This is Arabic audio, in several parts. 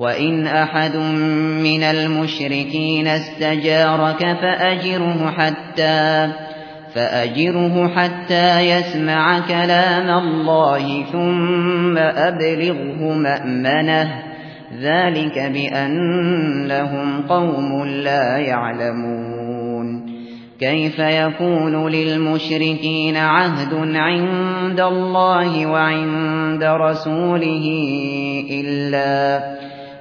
وَإِنْ أَحَدٌ مِنَ الْمُشْرِكِينَ اسْتَجَارَكَ فَأَجِرْهُ حَتَّى فَأَجِرْهُ حَتَّى يَسْمَعَ كَلَامَ اللَّهِ ثُمَّ أَبْلِغْهُ مَأْمَنَهُ ذَلِكَ بِأَنَّهُمْ قَوْمٌ لَّا يَعْلَمُونَ كَيْفَ يَكُونُ لِلْمُشْرِكِينَ عَهْدٌ عِندَ اللَّهِ وَعِندَ رَسُولِهِ إِلَّا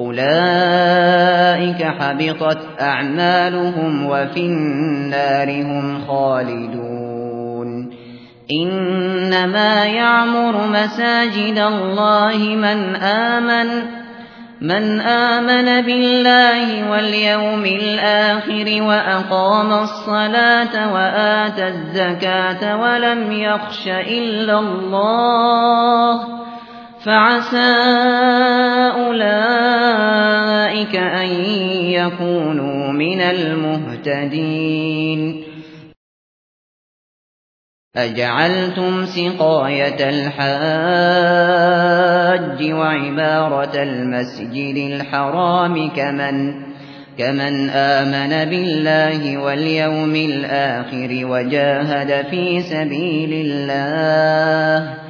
أولئك حبطت أعمالهم وفي النار هم خالدون إنما يعمر مساجد الله من آمن من آمن بالله واليوم الآخر وأقام الصلاة وآتى الزكاة ولم يخش إلا الله فعسى أولئك أن يكونوا من المهتدين. أجعلتم سقاية الحاج وعبارة المسجد الحرام كمن كمن آمن بالله واليوم الآخر وجاهد في سبيل الله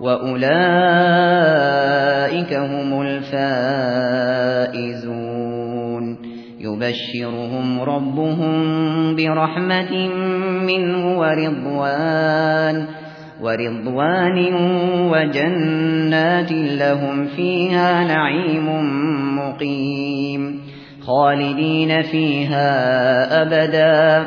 وأولئك هم الفائزون يبشرهم ربهم برحمة منه ورضوان ورضوان وجنات لهم فيها نعيم مقيم خالدين فيها أبداً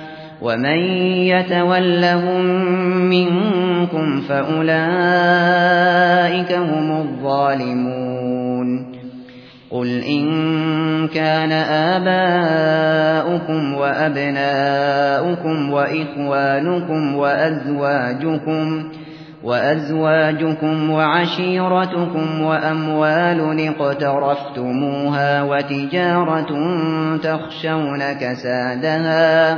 ومن يتولهم منكم فأولئك هم الظالمون قل إن كان آباؤكم وأبناؤكم وإخوانكم وأزواجكم وأزواجكم وعشيرتكم وأموال اقترفتموها وتجارة تخشون كسادها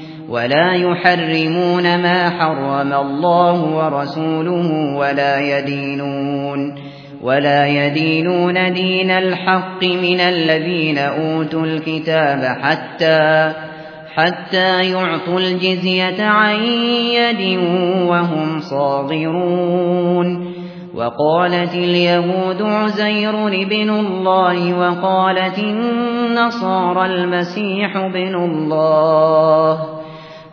ولا يحرمون ما حرم الله ورسوله ولا يدينون ولا يدينون دين الحق من الذين أوتوا الكتاب حتى حتى يعطوا الجزية عن يد وهم صاغرون وقالت اليهود عزير بن الله وقالت النصارى المسيح بن الله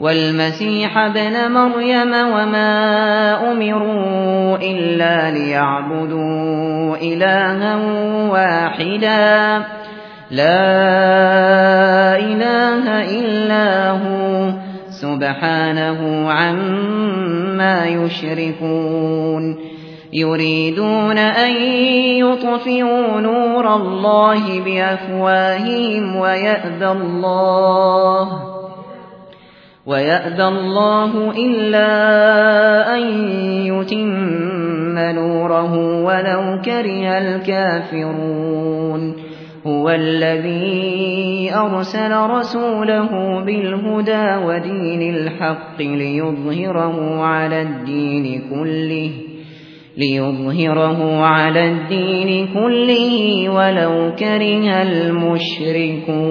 والمسيح ابن مريم وما أمروا إلا ليعبدوا إلها واحدا لا إله إلا هو سبحانه عما يشركون يريدون أن يطفئوا نور الله بأفواههم ويأذى الله ويأبى الله إلا أن يتم نوره ولو كره الكافرون. هو الذي أرسل رسوله بالهدى ودين الحق ليظهره على الدين كله ليظهره على الدين كله ولو كره المشركون.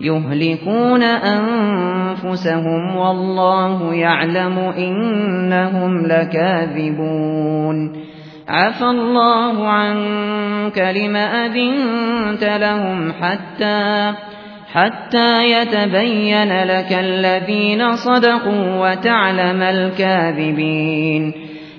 يهلكون أنفسهم والله يعلم إنهم لكاذبون. عفى الله عنك لم أذنت لهم حتى حتى يتبين لك الذين صدقوا وتعلم الكاذبين.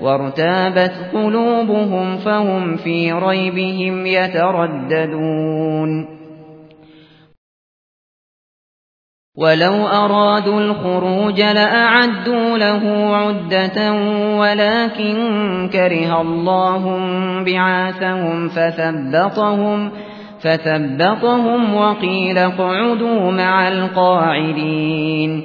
وارتابت قلوبهم فهم في ريبهم يترددون. ولو أرادوا الخروج لأعدوا له عدة ولكن كره الله بعاثهم فثبطهم فثبطهم وقيل اقعدوا مع القاعدين.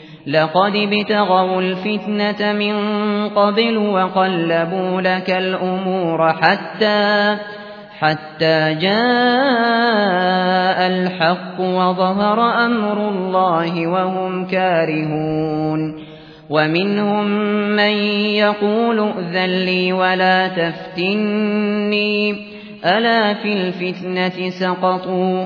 لقد ابتغوا الفتنة من قبل وقلبوا لك الأمور حتى حتى جاء الحق وظهر أمر الله وهم كارهون. ومنهم من يقول ائذن لي ولا تفتني ألا في الفتنة سقطوا؟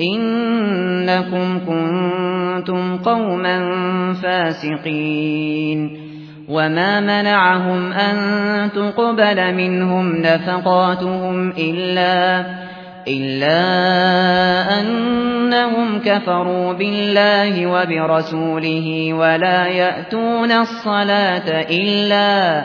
إنكم كنتم قوما فاسقين. وما منعهم أن تقبل منهم نفقاتهم إلا إلا أنهم كفروا بالله وبرسوله ولا يأتون الصلاة إلا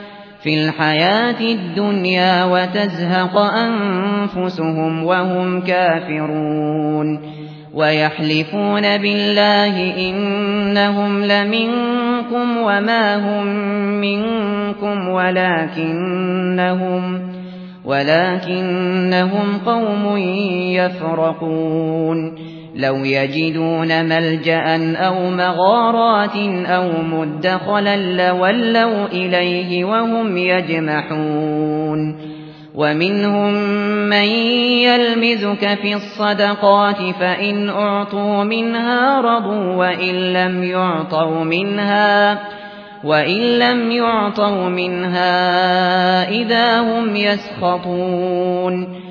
في الحياة الدنيا وتزهق أنفسهم وهم كافرون ويحلفون بالله إنهم لمنكم وما هم منكم ولكنهم ولكنهم قوم يفرقون لو يجدون ملجأ أو مغارات أو مدخلا لولوا إليه وهم يجمحون. ومنهم من يلمزك في الصدقات فإن أعطوا منها رضوا وإن لم يعطوا منها وَإِن لَّمْ يُعْطَوْا مِنْهَا إِذَا هُمْ يَسْخَطُونَ.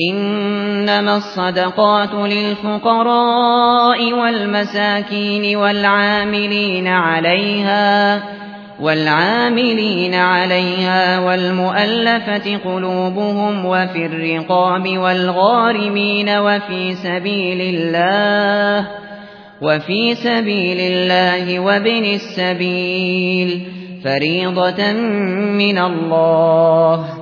إنما الصدقات للفقراء والمساكين والعاملين عليها والعاملين عليها والمؤلفة قلوبهم وفي الرقاب والغارمين وفي سبيل الله وفي سبيل الله وابن السبيل فريضة من الله.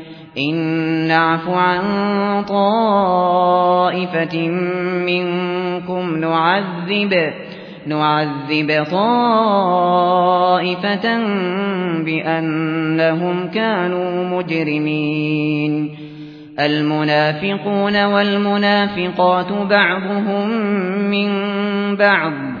إن نعف عن طائفة منكم نعذب نعذب طائفة بأنهم كانوا مجرمين. المنافقون والمنافقات بعضهم من بعض.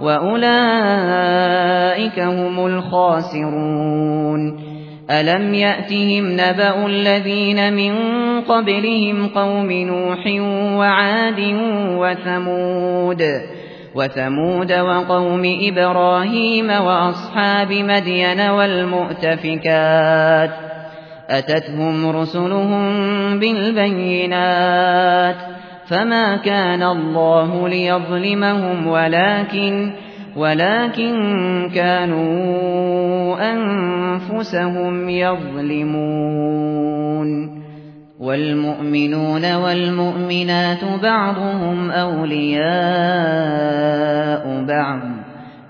وأولئك هم الخاسرون ألم يأتهم نبأ الذين من قبلهم قوم نوح وعاد وثمود وثمود وقوم إبراهيم وأصحاب مدين والمؤتفكات أتتهم رسلهم بالبينات فما كان الله ليظلمهم ولكن ولكن كانوا أنفسهم يظلمون والمؤمنون والمؤمنات بعضهم أولياء بعض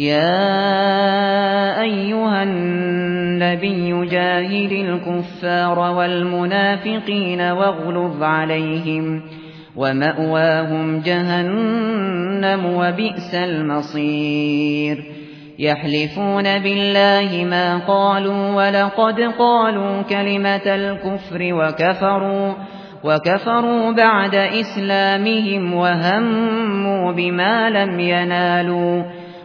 يا أيها النبي جاهد الكفار والمنافقين واغلظ عليهم ومأواهم جهنم وبئس المصير يحلفون بالله ما قالوا ولقد قالوا كلمة الكفر وكفروا وكفروا بعد إسلامهم وهموا بما لم ينالوا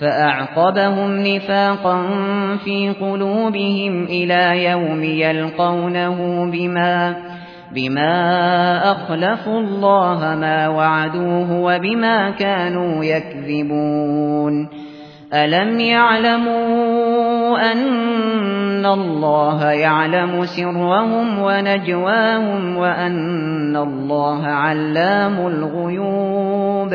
فأعقبهم نفاقا في قلوبهم إلى يوم يلقونه بما بما أخلفوا الله ما وعدوه وبما كانوا يكذبون. ألم يعلموا أن الله يعلم سرهم ونجواهم وأن الله علام الغيوب؟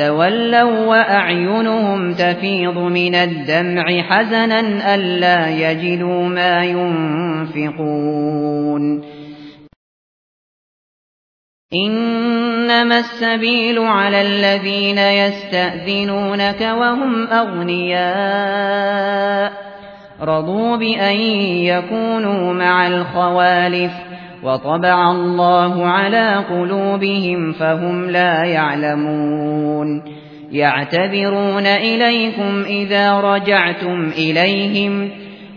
تولوا وأعينهم تفيض من الدمع حزنا ألا يجدوا ما ينفقون. إنما السبيل على الذين يستأذنونك وهم أغنياء. رضوا بأن يكونوا مع الخوالف. وطبع الله على قلوبهم فهم لا يعلمون. يعتذرون إليكم إذا رجعتم إليهم.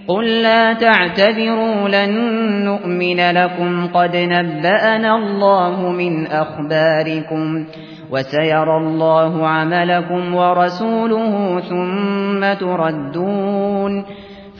قل لا تعتذروا لن نؤمن لكم. قد نبأنا الله من أخباركم وسيرى الله عملكم ورسوله ثم تردون.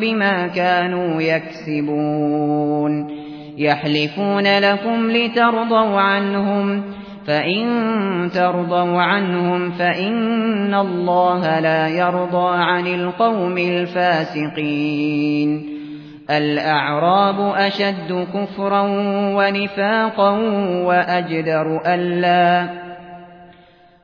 بما كانوا يكسبون. يحلفون لكم لترضوا عنهم فإن ترضوا عنهم فإن الله لا يرضى عن القوم الفاسقين. الأعراب أشد كفرا ونفاقا وأجدر ألا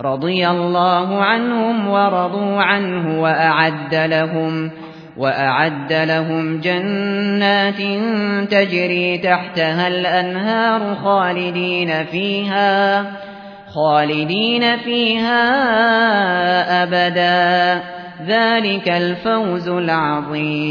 رضي الله عنهم ورضوا عنه وأعد لهم وأعد لهم جنات تجري تحتها الأنهار خالدين فيها خالدين فيها أبدا. ذلك الفوز العظيم.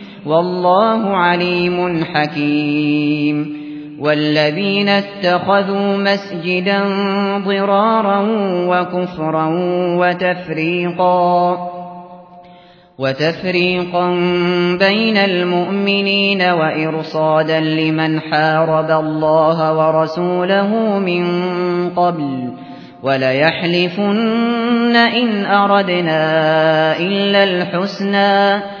والله عليم حكيم. والذين اتخذوا مسجدا ضرارا وكفرا وتفريقا وتفريقا بين المؤمنين وإرصادا لمن حارب الله ورسوله من قبل وليحلفن إن أردنا إلا الحسنى.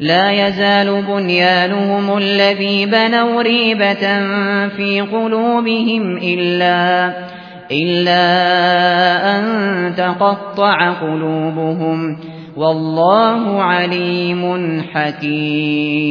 لا يزال بنيانهم الذي بنوا ريبة في قلوبهم إلا إلا أن تقطع قلوبهم. والله عليم حكيم.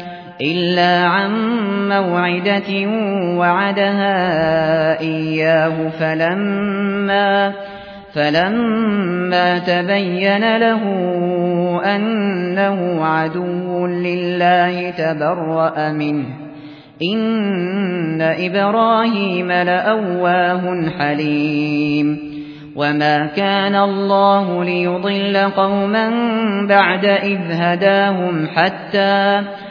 إلا عن موعدة وعدها إياه فلما فلما تبين له أنه عدو لله تبرأ منه إن إبراهيم لأواه حليم وما كان الله ليضل قوما بعد إذ هداهم حتى حتى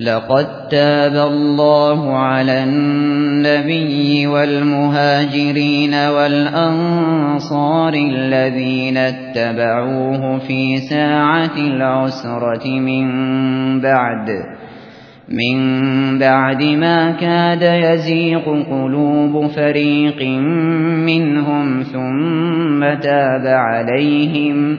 لقد تاب الله على النبي والمهاجرين والأنصار الذين اتبعوه في ساعة العسرة من بعد من بعد ما كاد يزيق قلوب فريق منهم ثم تاب عليهم.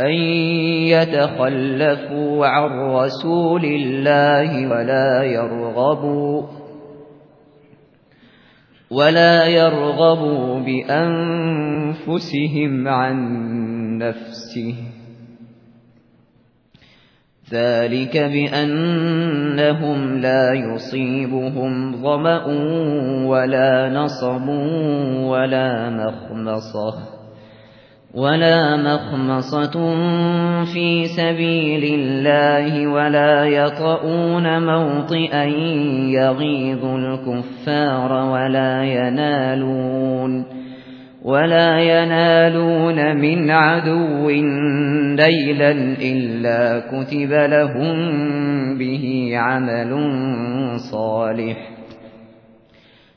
أن يتخلفوا عن رسول الله ولا يرغبوا ولا يرغبوا بأنفسهم عن نفسه ذلك بأنهم لا يصيبهم ظمأ ولا نصب ولا مخمصة ولا مخمصة في سبيل الله ولا يطؤون موطئا يغيظ الكفار ولا ينالون ولا ينالون من عدو ليلا إلا كتب لهم به عمل صالح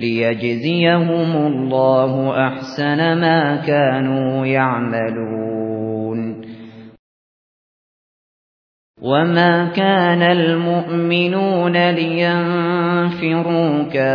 ليجزيهم الله أحسن ما كانوا يعملون وما كان المؤمنون لينفروا كافة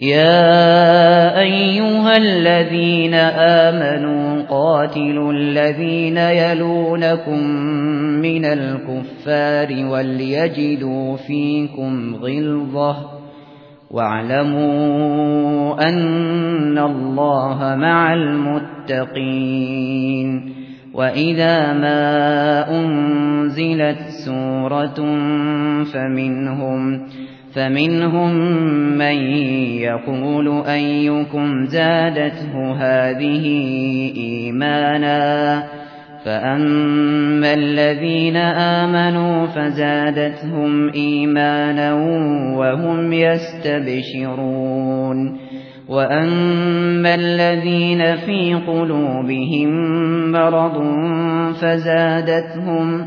يا أيها الذين آمنوا قاتلوا الذين يلونكم من الكفار وليجدوا فيكم غلظة واعلموا أن الله مع المتقين وإذا ما أنزلت سورة فمنهم فمنهم من يقول أيكم زادته هذه إيمانا فأما الذين آمنوا فزادتهم إيمانا وهم يستبشرون وأما الذين في قلوبهم مرض فزادتهم